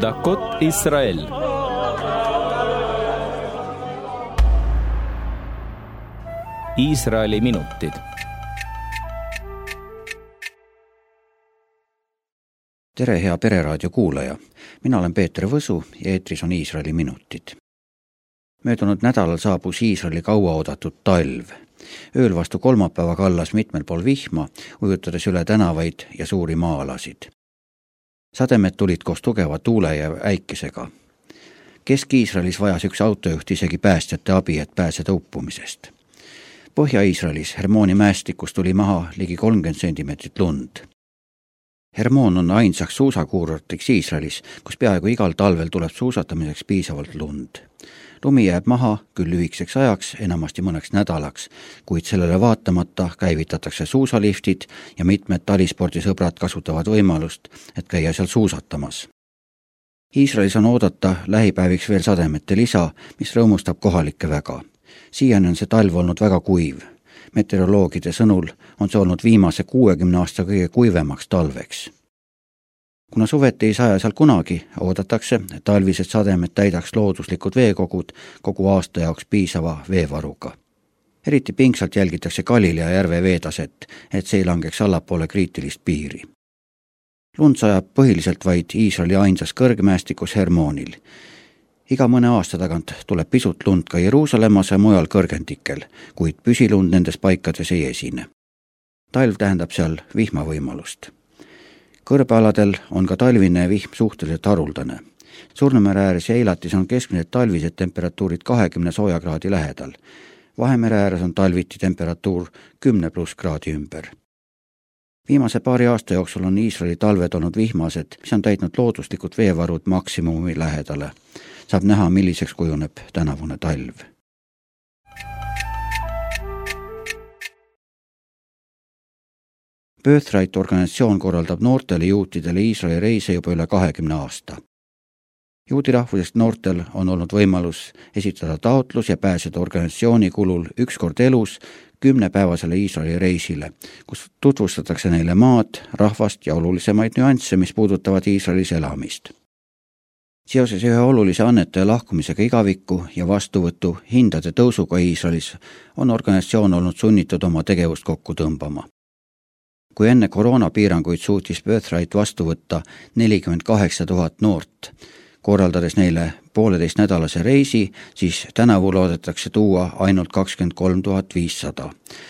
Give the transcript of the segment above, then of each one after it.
דקות ישראל Iisraeli minutid. tere, hea Pereraadio kuulaja. mina olen Peeter Võsu ja eetris on Iisraeli minutid. möödunud nädalal saabus Iisraeli kauaoodatud talv. ööl vastu kolmapäeva kallas mitmel pool vihma, ujutades üle tänavaid ja suuri maa-alasid. sademed tulid koos tugeva tuule ja äikesega. Kesk-Iisraelis vajas üks autojuht isegi päästjate abi, et pääseda uppumisest Põhja-Iisraelis Hermooni mäestikus tuli maha ligi kolmkümmend sentimeetrit lund. Hermoon on ainsaks suusakuurortiks Iisraelis, kus peaaegu igal talvel tuleb suusatamiseks piisavalt lund. Lumi jääb maha küll lühikeseks ajaks, enamasti mõneks nädalaks, kuid sellele vaatamata käivitatakse suusaliftid ja mitmed talispordisõbrad kasutavad võimalust, et käia seal suusatamas. Iisraelis on oodata lähipäeviks veel sademete lisa, mis rõõmustab kohalikke väga siiani on see talv olnud väga kuiv. meteoroloogide sõnul on see olnud viimase kuuekümne aasta kõige kuivemaks talveks. Kuna suveti ei saja seal kunagi, oodatakse, et talvised sademed täidaks looduslikud veekogud kogu aasta jaoks piisava veevaruga eriti pingsalt jälgitakse Galilea järve veetaset, et see ei langeks allapoole kriitilist piiri. lund sajab põhiliselt vaid Iisraeli ainsas kõrgmäestikus Hermoonil iga mõne aasta tagant tuleb pisut lund ka Jeruusalemmas ja mujal kõrgendikel, kuid püsilund nendes paikades ei esine. talv tähendab seal vihmavõimalust. Kõrbealadel on ka talvine vihm suhteliselt haruldane. Surnumere ääres ja Eilatis on keskmised talvised temperatuurid kahekümne soojakraadi lähedal. Vahemere ääres on talviti temperatuur kümne pluss kraadi ümber viimase paari aasta jooksul on Iisraeli talved olnud vihmased, mis on täitnud looduslikud veevarud maksimumi lähedale saab näha, milliseks kujuneb tänavune talv. Birthright organisatsioon korraldab noortele juutidele Iisraeli reise juba üle kahekümne aasta. juudi rahvusest noortel on olnud võimalus esitada taotlus ja pääseda organisatsiooni kulul üks kord elus kümnepäevasele Iisraeli reisile, kus tutvustatakse neile maad, rahvast ja olulisemaid nüansse, mis puudutavad Iisraelis elamist seoses ühe olulise annetaja lahkumisega igavikku ja vastuvõtu hindade tõusuga Iisraelis on organisatsioon olnud sunnitud oma tegevust kokku tõmbama. Kui enne koroonapiiranguid suutis Birthright vastu võtta nelikümmend kaheksa tuhat noort, korraldades neile pooleteistnädalase reisi, siis tänavu loodetakse tuua ainult kakskümmend kolm tuhat viissada.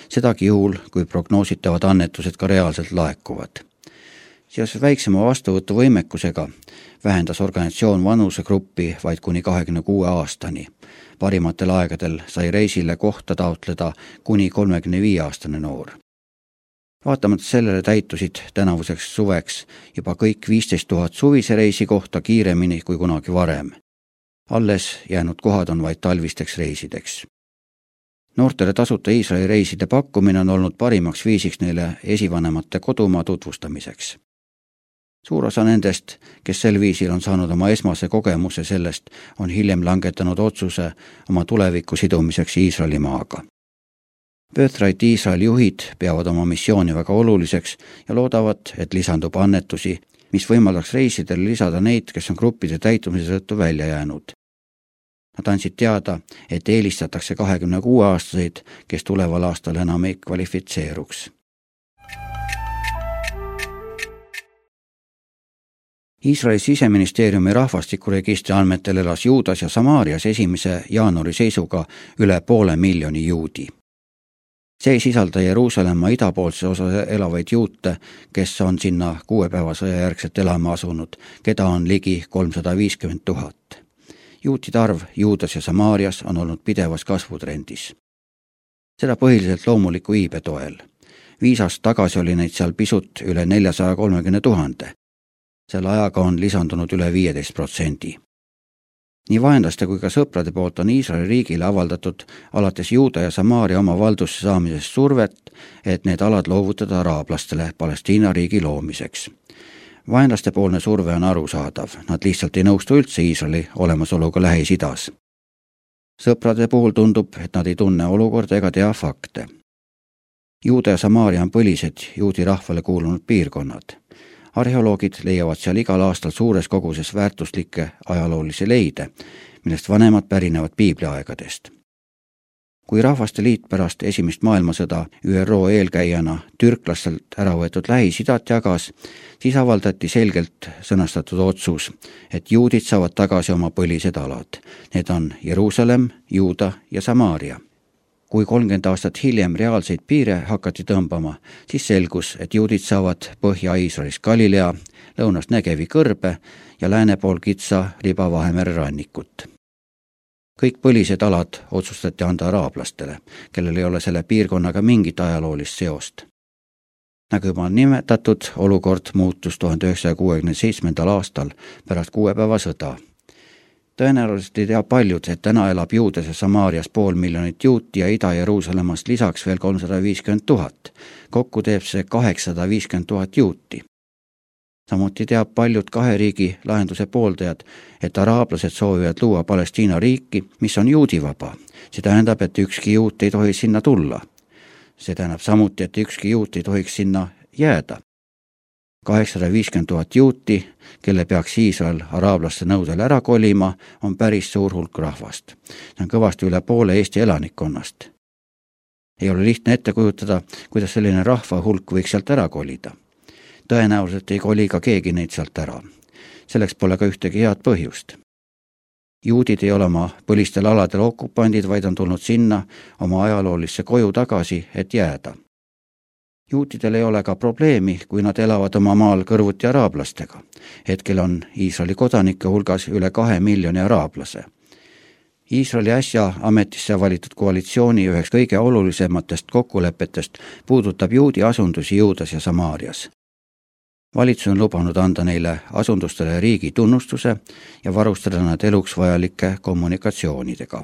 sedagi juhul, kui prognoositavad annetused ka reaalselt laekuvad seoses väiksema vastuvõtuvõimekusega vähendas organisatsioon vanusegruppi vaid kuni kahekümne kuue aastani. parimatel aegadel sai reisile kohta taotleda kuni kolmekümne viie aastane noor. Vaatamata sellele täitusid tänavuseks suveks juba kõik viisteist tuhat suvise reisi kohta kiiremini kui kunagi varem. alles jäänud kohad on vaid talvisteks reisideks noortele tasuta Iisraeli reiside pakkumine on olnud parimaks viisiks neile esivanemate kodumaa tutvustamiseks suur osa nendest, kes sel viisil on saanud oma esmase kogemuse sellest, on hiljem langetanud otsuse oma tuleviku sidumiseks Iisraeli maaga. Birthright Iisraeli juhid peavad oma missiooni väga oluliseks ja loodavad, et lisandub annetusi, mis võimaldaks reisidel lisada neid, kes on gruppide täitumise tõttu välja jäänud. Nad andsid teada, et eelistatakse kahekümne kuue aastaseid, kes tuleval aastal enam ei kvalifitseeruks Iisraeli siseministeeriumi rahvastikuregistri andmetel elas Juudas ja Samaarias esimese jaanuari seisuga üle poole miljoni juudi. See ei sisalda Jeruusalemma idapoolses osas elavaid juute, kes on sinna kuuepäevasõja järgselt elama asunud, keda on ligi kolmsada viiskümmend tuhat. juutide arv Juudas ja Samaarias on olnud pidevas kasvutrendis. seda põhiliselt loomuliku iibe toel. viis aastat tagasi oli neid seal pisut üle neljasaja kolmekümne tuhande selle ajaga on lisandunud üle viieteist protsendi. Nii vaenlaste kui ka sõprade poolt on Iisraeli riigile avaldatud alates Juuda ja Samaaria oma valdusse saamisest survet, et need alad loovutada araablastele Palestiina riigi loomiseks vaenlastepoolne surve on arusaadav, nad lihtsalt ei nõustu üldse Iisraeli olemasoluga Lähis-Idas. sõprade puhul tundub, et nad ei tunne olukorda ega tea fakte. Juuda ja Samaaria on põlised juudi rahvale kuulunud piirkonnad arheoloogid leiavad seal igal aastal suures koguses väärtuslikke ajaloolisi leide, millest vanemad pärinevad piibliaegadest kui Rahvaste Liit pärast Esimest maailmasõda ÜRO eelkäijana türklastelt ära võetud Lähis-Idat jagas, siis avaldati selgelt sõnastatud otsus, et juudid saavad tagasi oma põlised alad. Need on Jeruusalemm, Juuda ja Samaaria. Kui kolmkümmend aastat hiljem reaalseid piire hakati tõmbama, siis selgus, et juudid saavad Põhja-Iisraelis Galilea, lõunast Negevi kõrbe ja lääne pool kitsa Liba-Vahemere rannikut kõik põlised alad otsustati anda araablastele, kellel ei ole selle piirkonnaga mingit ajaloolist seost. nagu juba nimetatud, olukord muutus tuhande üheksasaja kuuekümne seitsmendal aastal pärast kuuepäevasõda. Tõenäoliselt ei tea paljud, et täna elab Juudas ja Samaarias pool miljonit juuti ja Ida-Jeruusalemmast lisaks veel kolmsada viiskümmend tuhat. kokku teeb see kaheksasada viiskümmend tuhat juuti samuti teab paljud kahe riigi lahenduse pooldajad, et araablased soovivad luua Palestiina riiki, mis on juudivaba. see tähendab, et ükski juut ei tohi sinna tulla. see tähendab samuti, et ükski juut ei tohiks sinna jääda. Kaheksasada viiskümmend tuhat juuti, kelle peaks Iisrael araablaste nõudel ära kolima, on päris suur hulk rahvast. see on kõvasti üle poole Eesti elanikkonnast. ei ole lihtne ette kujutada, kuidas selline rahva hulk võiks sealt ära kolida tõenäoliselt ei koli ka keegi neid sealt ära. selleks pole ka ühtegi head põhjust. juudid ei ole oma põlistel aladel okupandid, vaid on tulnud sinna oma ajaloolisse koju tagasi, et jääda. Juutidel ei ole ka probleemi, kui nad elavad oma maal kõrvuti araablastega. hetkel on Iisraeli kodanike hulgas üle kahe miljoni araablase Iisraeli äsja ametisse valitud koalitsiooni üheks kõige olulisematest kokkulepetest puudutab juudi asundusi Juudas ja Samaarias valitsus on lubanud anda neile asundustele riigi tunnustuse ja varustada nad eluks vajalike kommunikatsioonidega.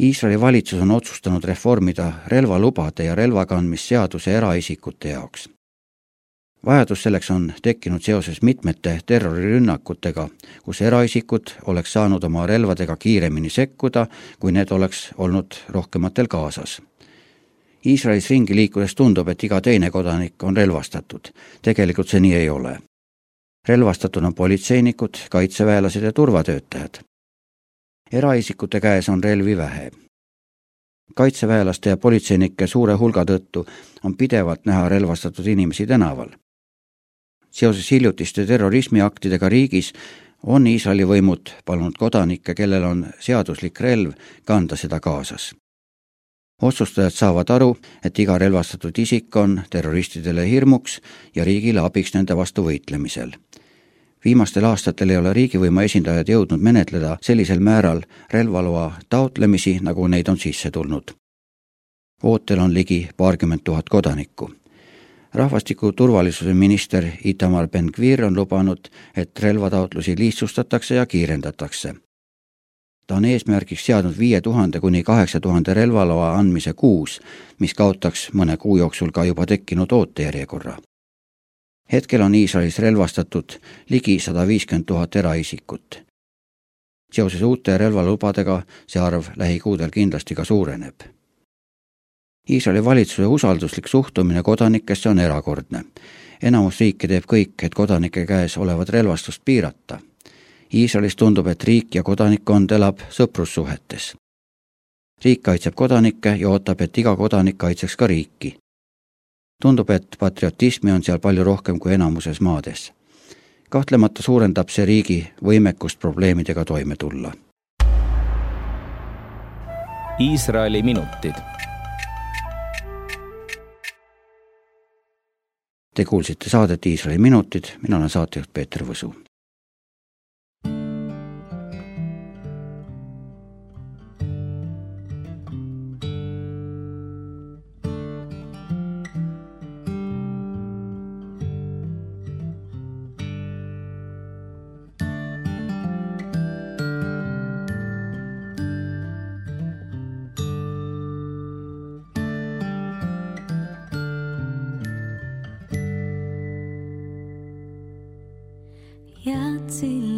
Iisraeli valitsus on otsustanud reformida relvalubade ja relvakandmisseaduse eraisikute jaoks. vajadus selleks on tekkinud seoses mitmete terrorirünnakutega, kus eraisikud oleks saanud oma relvadega kiiremini sekkuda, kui need oleks olnud rohkematel kaasas Iisraelis ringi liikudes tundub, et iga teine kodanik on relvastatud. tegelikult see nii ei ole. relvastatud on politseinikud, kaitseväelased ja turvatöötajad. Eraisikute käes on relvi vähe. kaitseväelaste ja politseinike suure hulga tõttu on pidevalt näha relvastatud inimesi tänaval. seoses hiljutiste terrorismiaktidega riigis on Iisraeli võimud palunud kodanikke, kellel on seaduslik relv, kanda seda kaasas otsustajad saavad aru, et iga relvastatud isik on terroristidele hirmuks ja riigile abiks nende vastu võitlemisel. Viimastel aastatel ei ole riigivõimu esindajad jõudnud menetleda sellisel määral relvaloa taotlemisi, nagu neid on sisse tulnud. ootel on ligi paarkümmend tuhat kodanikku rahvastiku turvalisuse minister Itamar Ben-Gvir on lubanud, et relvataotlusi lihtsustatakse ja kiirendatakse ta on eesmärgiks seadnud viie tuhande kuni kaheksa tuhande relvaloa andmise kuus, mis kaotaks mõne kuu jooksul ka juba tekkinud ootejärjekorra. Hetkel on Iisraelis relvastatud ligi sada viiskümmend tuhat eraisikut. seoses uute relvalubadega see arv lähikuudel kindlasti ka suureneb. Iisraeli valitsuse usalduslik suhtumine kodanikesse on erakordne. enamus riike teeb kõik, et kodanike käes olevat relvastust piirata Iisraelis tundub, et riik ja kodanikkond elab sõprussuhetes. riik kaitseb kodanikke ja ootab, et iga kodanik kaitseks ka riiki. Tundub, et patriotismi on seal palju rohkem kui enamuses maades. kahtlemata suurendab see riigi võimekust probleemidega toime tulla. Iisraeli minutid Te kuulsite saadet Iisraeli minutid, mina olen saatejuht Peeter Võsu 一次。